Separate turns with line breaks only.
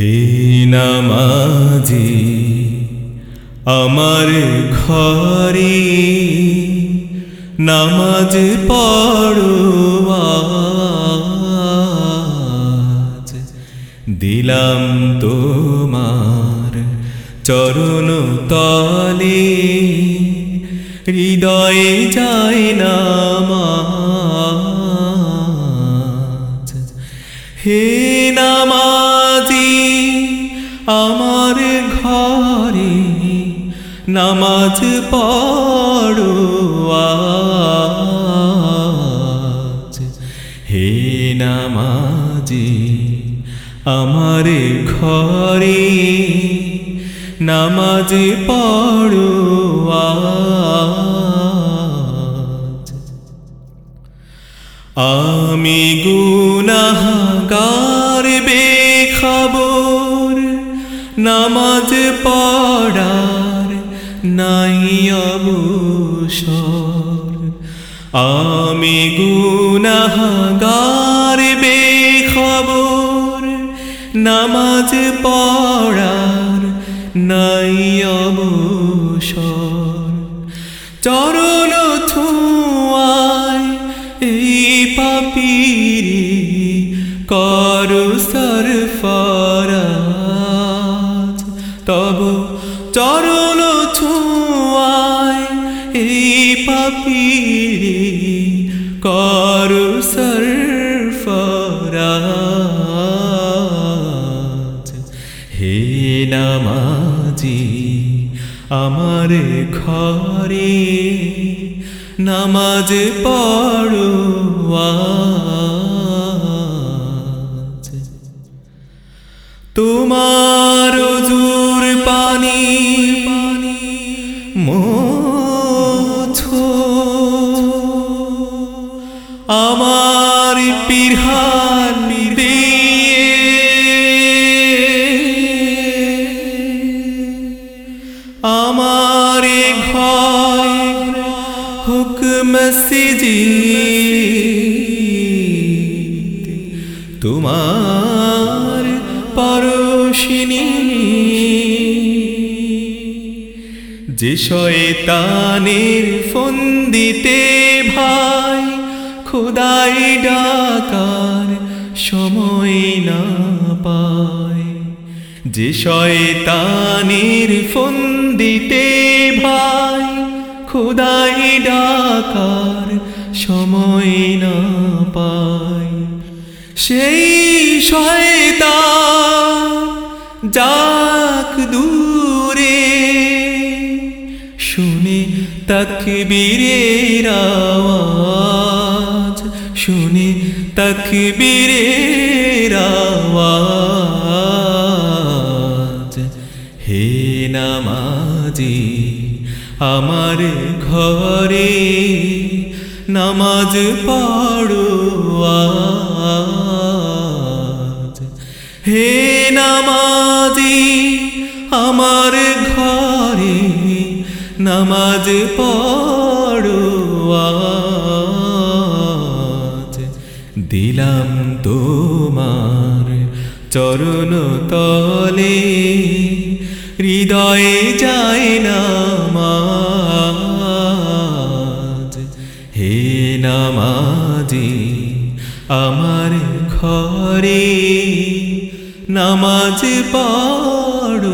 হে নামাজি আমার ঘরে নামাজ পড়ো আজ। দিলাম তোমার চরণ তলে হৃদয়ে যায় নামাজ আমার ঘরে নামাজ পড়ো আজ। হে নামাজি, আমার ঘরে নামাজ পড়ো আজ। আমি গুনাহগার বেখবর নামাজ পড়ার নাই অবসর। আমি গুনাহগার বেখবর। নামাজ পড়ার নাই অবসর। চরণ থুয়ায় এই পাপিরি করু সরফরাজ। তব চরণ ছুয়ায় এই পাপিরি করু সরফরাজ হে নামাজি আমার ঘরে নামাজ পড়ো। তোমার মোছো আমার পিরহান দিয়ে। আমার ঘর হুকম তোমার পরশিনী যে শয়তানের ফন্দিতে ভাই, খোদাই ডাকার সময় না পায়। যে শয়তানের ফন্দিতে ভাই, খোদাই ডাকার সময় না পায়। সেই শয়তান তকবীরের আওয়াজ, শুনে তকবীরের আওয়াজ হে নামাজি, আমার ঘরে নামাজ পড়ো। হে নামাজি, আমার ঘরে নামাজ পড়ো। দিলাম তোমার চরণ তলে, হৃদয়ে যায় নামাজ হে নামাজি, আমার ঘরে নামাজ পড়